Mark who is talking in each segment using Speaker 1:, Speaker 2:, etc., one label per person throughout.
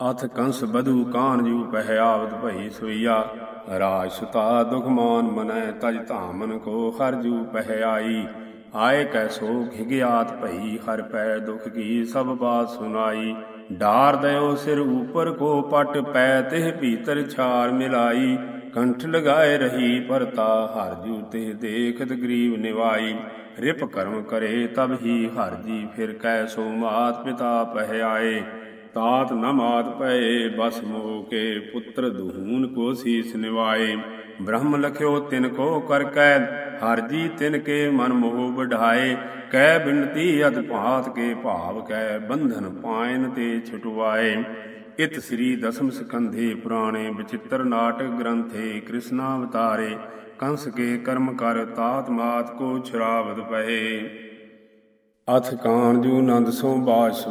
Speaker 1: ਅਥ ਕੰਸ ਬਧੂ ਕਾਨ ਜੂ ਪਹਿ ਆਵਤ ਭਈ ਸੋਈਆ। ਰਾਜ ਸੁਤਾ ਦੁਖ ਮਾਨ ਮਨੈ ਤਜ ਧਾਮਨ ਕੋ ਹਰ ਜੂ ਪਹਿ ਆਈ। ਆਏ ਕੈ ਸੋ ਘਿਗਿਆਤ ਭਈ ਹਰ ਪੈ ਦੁਖ ਕੀ ਸਭ ਬਾਤ ਸੁਨਾਈ। ਡਾਰ ਦਇਓ ਸਿਰ ਉਪਰ ਕੋ ਪਟ ਪੈ ਤਿਹ ਭੀਤਰ ਛਾਰ ਮਿਲਾਈ। ਕੰਠ ਲਗਾਏ ਰਹੀ ਪਰਤਾ ਹਰ ਜੂ ਤੇ ਦੇਖਤ ਗਰੀਬ ਨਿਵਾਈ। ਰਿਪ ਕਰਮ ਕਰੇ ਤਬ ਹੀ ਹਰ ਜੀ ਫਿਰ ਕੈ ਸੋ ਮਾਤ ਪਿਤਾ ਪਹਿ ਆਏ। ਤਾਤ ਨ ਮਾਤ ਪਏ, ਬਸ ਮੋਹ ਕੇ ਪੁੱਤਰ ਦੁਹੂਨ ਕੋ ਸੀਸ ਨਿਵਾਏ। ਬ੍ਰਹਮ ਲਖਿਓ ਤਿਨ ਕੋ ਕਰ ਕੈ, ਹਰ ਜੀ ਤਿਨ ਕੇ ਮਨ ਮੋਹ ਵਢਾਏ। ਕਹਿ ਬਿਨਤੀ ਅਤ ਭਾਤ ਕੇ ਭਾਵ ਕੈ, ਬੰਧਨ ਪਾਇਨ ਤੇ ਛੁਟਵਾਏ। ਇਤ ਸ੍ਰੀ ਦਸਮ ਸਕੰਧੇ ਪੁਰਾਣੇ ਵਿਚਿਤ੍ਰ ਨਾਟਕ ਗ੍ਰੰਥੇ ਕ੍ਰਿਸ਼ਨਾ ਅਵਤਾਰੇ, ਕੰਸ ਕੇ ਕਰਮ ਕਰ ਤਾਤ ਮਾਤ ਕੋ ਛੁਰਾਵਤ ਪਏ। ਅਥ ਕਾਨ ਜੂ ਨੰਦ ਸੋ ਬਾਸ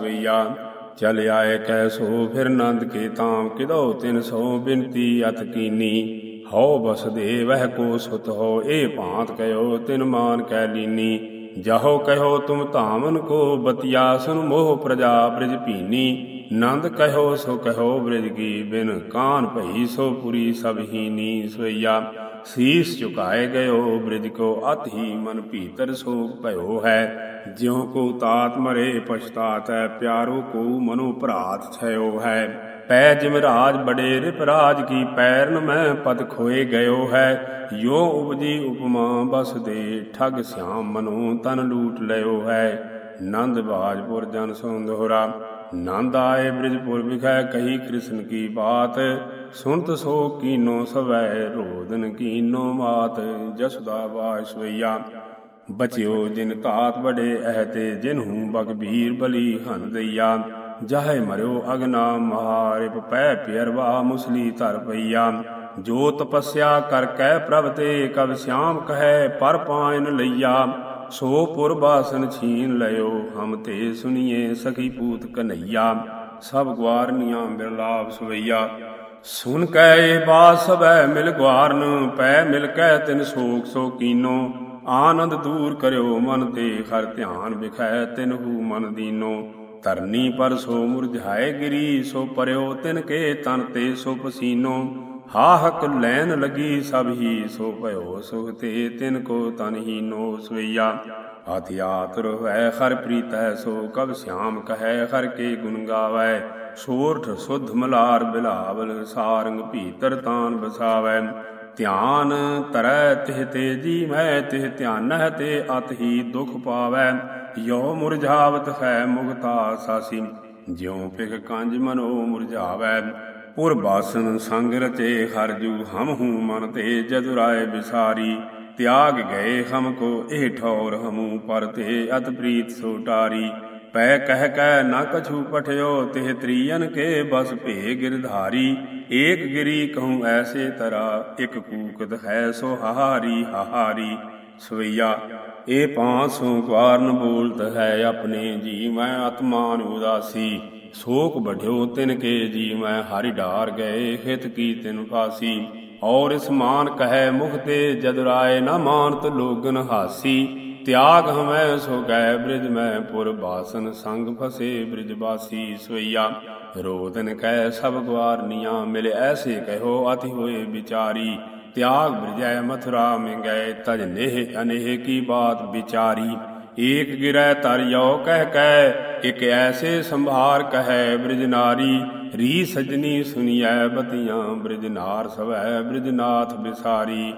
Speaker 1: ਚਲ ਆਏ ਕੈ ਸੋ ਫਿਰ ਨੰਦ ਕੇ ਤਾਮ ਕਿਦੋ ਤਿਨ ਸੋ ਬਿਨਤੀ ਅਤ ਕੀਨੀ, ਹਉ ਬਸ ਦੇ ਵਹਿ ਕੋ ਸੁਤ ਹੋ, ਏ ਭਾਂਤ ਕਯੋ ਤਿਨ ਮਾਨ ਕੈ ਲੀਨੀ। ਜਹੋ ਕਹਿਓ ਤੁਮ ਧਾਮਨ ਕੋ ਬਤਿਆ ਸੁਨ ਮੋਹ ਪ੍ਰਜਾ ਬ੍ਰਿਜ ਭੀਨੀ। ਨੰਦ ਕਹਿਓ ਸੋ ਕਹਿਓ ਬ੍ਰਿਜ ਕੀ ਬਿਨ ਕਾਨ ਭਈ ਸੋ ਪੁਰੀ ਸਭ ਹੀਨੀ ਸੋਈਆ ਸੀਸ ਝੁਕਾਏ ਗਇਓ ਬ੍ਰਿਜ ਕੋ ਅਤ ਹੀ ਮਨ ਭੀਤਰ ਸੋਗ ਭਇਓ ਹੈ। ਜਿਉ ਕੋ ਤਾਤ ਮਰੇ ਪਛਤਾਤੈ, ਪਿਆਰੋ ਕੋ ਮਨੋ ਭਰਾਤ ਛਇਓ ਹੈ। ਪੈ ਜਿਮ ਰਾਜ ਬੜੇ ਰਿਪ ਰਾਜ ਕੀ ਪੈਰਨ ਮੈਂ ਪਦ ਖੋਏ ਗਇਓ ਹੈ। ਯੋ ਉਪਜੀ ਉਪਮਾ ਬਸ ਦੇ ਠਗ ਸਿਆਮ ਮਨੋ ਤਨ ਲੂਟ ਲਇਓ ਹੈ। ਨੰਦ ਬਾਜਪੁਰ ਜਨ ਸੋਂਦੋਹਰਾ ਨੰਦ ਆਏ ਬ੍ਰਿਜਪੁਰ ਵਿਖੈ ਕਹੀ ਕ੍ਰਿਸ਼ਨ ਕੀ ਬਾਤ, ਸੁਨਤ ਸੋ ਕੀਨੋ ਸਵੈ, ਰੋਦਨ ਕੀਨੋ ਮਾਤ, ਜਸਦਾ ਬਾਸ਼ਵਈਆ ਬਚਿਓ ਜਿਨ ਤਾਤ ਬੜੇ ਅਹਤੇ ਜਿਨਹੂ ਬਗਬੀਰ ਬਲੀ ਹਨ ਦਈਆ। ਜਾਹੇ ਮਰਿਓ ਅਗਨਾ ਮਹਾਰਿਪ ਪੈ ਪਿਰਵਾ ਮੁਸਲੀ ਧਰ ਪਈਆ। ਜੋ ਤਪੱਸਿਆ ਕਰ ਕੈ ਪ੍ਰਭ ਤੇ, ਕਬ ਸਿਆਮ ਕਹੈ ਪਰ ਪਾਇਨ ਲਈਆ। ਸੋ ਪੁਰ ਬਾਸਨ ਛੀਨ ਲਿਓ ਹਮ ਤੇ ਸੁਨੀਏ ਸਖੀ ਪੂਤ ਕਨਈਆ, ਸਭ ਗਵਾਰਨੀਆਂ ਬਿਰਲਾਪ ਸਵਈਆ। ਸੁਨ ਕੈ ਇਹ ਬਾਤ ਸਭੈ ਮਿਲ ਗਵਾਰਨ ਪੈ ਮਿਲ ਕੈ ਤਿਨ ਸੋਕ ਸੋ ਕੀਨੋ। ਆਨੰਦ ਦੂਰ ਕਰਿਓ ਮਨ ਤੇ, ਹਰ ਧਿਆਨ ਵਿਖੈ ਤਿਨ ਹੂ ਮਨ ਦੀਨੋ। ਧਰਨੀ ਪਰ ਸੋ ਮੁਰਝਾਏ ਗਿਰੀ, ਸੋ ਪਰਿਓ ਤਿਨ ਕੇ ਤਨ ਤੇ ਸੋ ਪਸੀਨੋ। ਹਾਹਕ ਲੈਨ ਲਗੀ ਸਭ ਹੀ, ਸੋ ਭਇਓ ਸੁਖ ਤੇ ਤਿਨ ਕੋ ਤਨ ਹੀ ਨੋ ਸਵਈਆ। ਆਤਿ ਆਤਰ ਹੈ, ਹਰ ਪ੍ਰੀਤੈ ਸੋ ਕਬ ਸਿਆਮ ਕਹੈ, ਹਰ ਕੇ ਗੁਣ ਗਾਵੈ। ਸੋਰਠ ਸੁਧ ਮਲਾਰ ਬਿਲਾਵਲ, ਸਾਰੰਗ ਭੀਤਰ ਤਾਨ ਬਸਾਵੈ। ਧਿਆਨ ਤਰੈ ਤਿਹ ਤੇ ਜੀ ਮੈਂ ਤਿਹ ਧਿਆਨਹਿ ਤੇ ਅਤ ਹੀ ਦੁਖ ਪਾਵੈ। ਯੋ ਮੁਰਝਾਵਤ ਹੈ ਮੁਗਤਾ ਸਾਸੀ, ਜਿਉ ਪਿਖ ਕੰਜ ਮਨੋ ਮੁਰਝਾਵੈ। ਪੁਰ ਬਾਸਨ ਸੰਗ ਰਚੇ ਹਰ ਜੂ ਹਮ ਹੂੰ ਮਨ ਤੇ ਜਦੁਰਾਏ ਵਿਸਾਰੀ, ਤਿਆਗ ਗਏ ਹਮ ਕੋ, ਇਹ ਠੌਰ ਹਮੂ ਪਰ ਤੇ, ਅਤ ਪ੍ਰੀਤ ਸੋਟਾਰੀ ਪੈ ਕਹਿ ਕਹਿ ਨਾ ਕਛੂ ਪਠਿਓ, ਤਿਹ ਤ੍ਰੀਯਨ ਕੇ ਬਸ ਭੇ ਗਿਰਧਾਰੀ। ਏਕ ਗਿਰੀ ਕਹੂੰ ਐਸੇ ਤਰਾ, ਇਕ ਕੂਕਤ ਹੈ ਸੋ ਹਾਹਾਰੀ ਹਾਹਾਰੀ। ਸਵਈਆ, ਇਹ ਪਾਂਸੋਂ ਗਵਾਰਨ ਬੋਲਤ ਹੈ ਆਪਣੇ ਜੀ, ਮੈਂ ਆਤਮਾਨ ਉਦਾਸੀ। ਸੋਕ ਬਢਿਓ ਤਿਨ ਕੇ ਜੀ, ਮੈਂ ਹਰਿ ਢਾਰ ਗਏ, ਹਿਤ ਕੀ ਤਿਨ ਪਾਸੀ। ਔਰ ਇਸ ਮਾਨ ਕਹੈ ਮੁਖ ਤੇ, ਜਦ ਰਾਏ ਨਾ ਮਾਨਤ ਲੋਗਨ ਹਾਸੀ। ਤਿਆਗ ਹਮੈ ਸੋ ਗਏ ਬ੍ਰਿਜ, ਮੈਂ ਪੁਰ ਬਾਸਨ ਸੰਗ ਫਸੇ ਬ੍ਰਿਜ ਬਾਸੀ। ਸਵਈਆ ਰੋਦਨ ਕਹਿ ਸਭ ਗਵਾਰਨੀਆਂ ਮਿਲ ਐਸੇ ਕਹਿਓ ਅਤਿ ਹੋਏ ਵਿਚਾਰੀ। ਤਿਆਗ ਬ੍ਰਿਜੈ ਮਥੁਰਾ ਮੈਂ ਗਏ ਤਜ ਨੇਹ ਅਨੇਹ ਕੀ ਬਾਤ ਵਿਚਾਰੀ। ਏਕ ਗਿਰੈ ਤਰ ਯੋ ਕਹਿ ਕੈ ਇਕ ਐਸੇ ਸੰਭਾਰ ਕਹੈ ਬ੍ਰਿਜਨਾਰੀ ਰੀ ਸਜਣੀ ਸੁਨੀਐ ਬਤੀਆਂ ਬ੍ਰਿਜਨਾਰ ਸਵੈ ਬ੍ਰਿਜਨਾਥ ਬਿਸਾਰੀ।